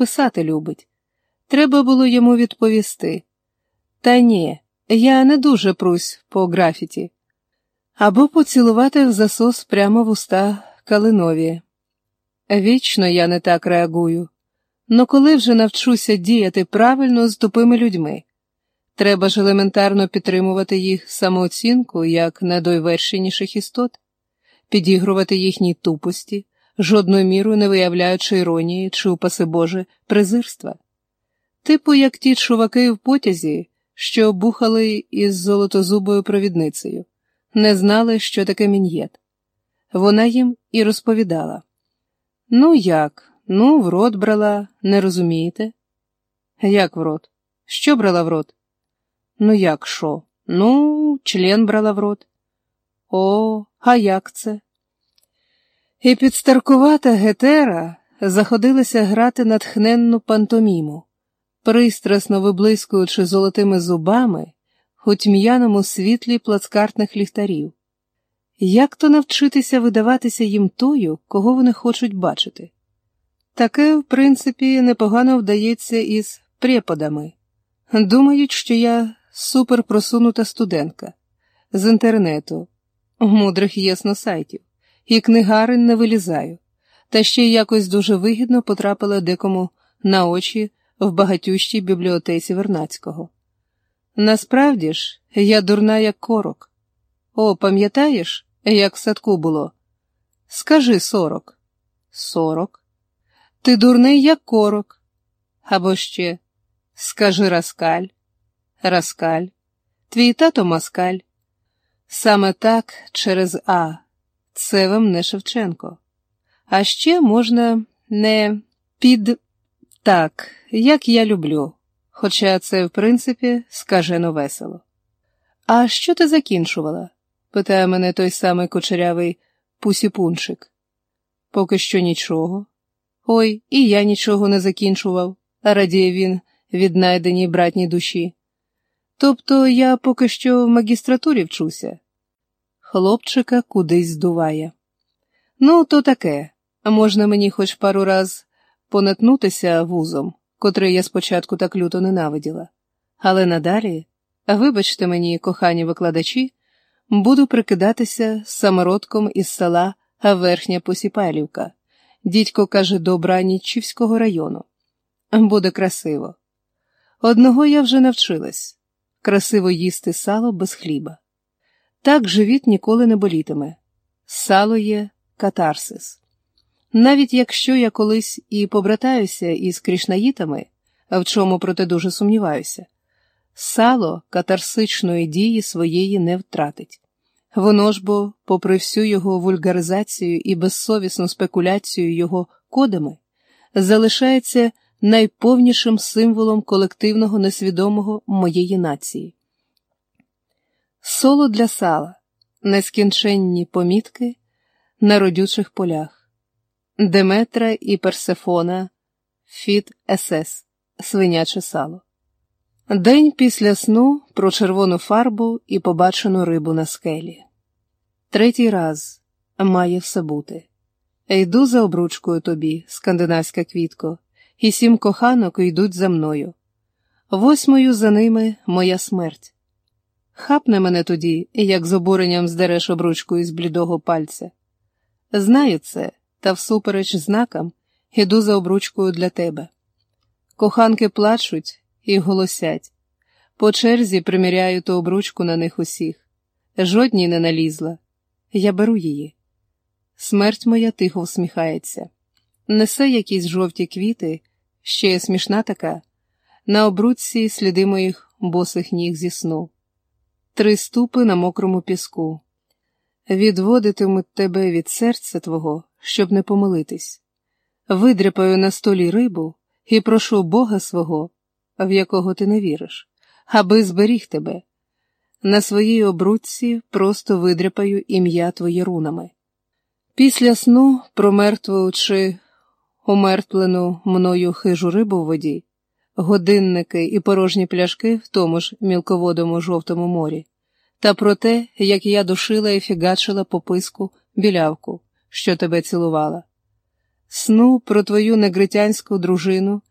писати любить. Треба було йому відповісти. Та ні, я не дуже прусь по графіті. Або поцілувати в засос прямо в уста Калинові. Вічно я не так реагую. Но коли вже навчуся діяти правильно з тупими людьми, треба ж елементарно підтримувати їх самооцінку як найдойвершеніших істот, підігрувати їхній тупості, жодною мірою не виявляючи іронії чи, упаси Боже, презирства. Типу, як ті чуваки в потязі, що бухали із золотозубою провідницею, не знали, що таке мін'єт. Вона їм і розповідала. Ну, як? Ну, в рот брала, не розумієте? Як в рот? Що брала в рот? Ну, як що? Ну, член брала в рот. О, а як це? І підстаркувата гетера заходилася грати натхненну пантоміму, пристрасно виблискуючи золотими зубами у тьм'яному світлі плацкартних ліхтарів. Як то навчитися видаватися їм тою, кого вони хочуть бачити? Таке, в принципі, непогано вдається із преподами. Думають, що я суперпросунута студентка з інтернету, мудрих єсно сайтів, і книгарин не вилізаю, та ще якось дуже вигідно потрапила декому на очі в багатющій бібліотеці Вернацького. Насправді ж, я дурна, як корок. О, пам'ятаєш, як в садку було? Скажи сорок. Сорок. Ти дурний, як корок. Або ще скажи раскаль. Раскаль. Твій тато маскаль. Саме так через А. Це вам не Шевченко. А ще можна не під так, як я люблю, хоча це, в принципі, скажено весело. А що ти закінчувала? питає мене той самий кучерявий пусіпунчик. Поки що нічого. Ой, і я нічого не закінчував, радіє він віднайденій братній душі. Тобто я поки що в магістратурі вчуся. Хлопчика кудись здуває. Ну, то таке, можна мені хоч пару раз понатнутися вузом, котрий я спочатку так люто ненавиділа. Але надалі, вибачте мені, кохані викладачі, буду прикидатися самородком із села Верхня Посіпайлівка. Дідько каже до Бранічівського району. Буде красиво. Одного я вже навчилась красиво їсти сало без хліба. Так живіт ніколи не болітиме. Сало є катарсис. Навіть якщо я колись і побратаюся із крішнаїтами, в чому проте дуже сумніваюся, сало катарсичної дії своєї не втратить. Воно ж бо, попри всю його вульгаризацію і безсовісну спекуляцію його кодами, залишається найповнішим символом колективного несвідомого моєї нації. Соло для сала, нескінченні помітки на родючих полях, Деметра і Персефона, Фіт СС, свиняче сало. День після сну про червону фарбу і побачену рибу на скелі. Третій раз має все бути. Йду за обручкою тобі, скандинавська квітко, і сім коханок йдуть за мною. Восьмою за ними моя смерть. Хапне мене тоді, як з обуренням здереш обручку із блідого пальця. Знаю це, та всупереч знакам іду за обручкою для тебе. Коханки плачуть і голосять. По черзі приміряю ту обручку на них усіх. Жодній не налізла. Я беру її. Смерть моя тихо всміхається. Несе якісь жовті квіти, ще смішна така, на обручці сліди моїх босих ніг зі сну, три ступи на мокрому піску. Відводитимуть тебе від серця твого, щоб не помилитись. Видряпаю на столі рибу і прошу Бога свого, в якого ти не віриш, аби зберіг тебе. На своїй обручці просто видряпаю ім'я твоє рунами. Після сну, промертвуючи умертвлену мною хижу рибу в воді, годинники і порожні пляшки в тому ж мілководому жовтому морі, та про те, як я душила і фігачила по писку білявку, що тебе цілувала. Сну про твою негритянську дружину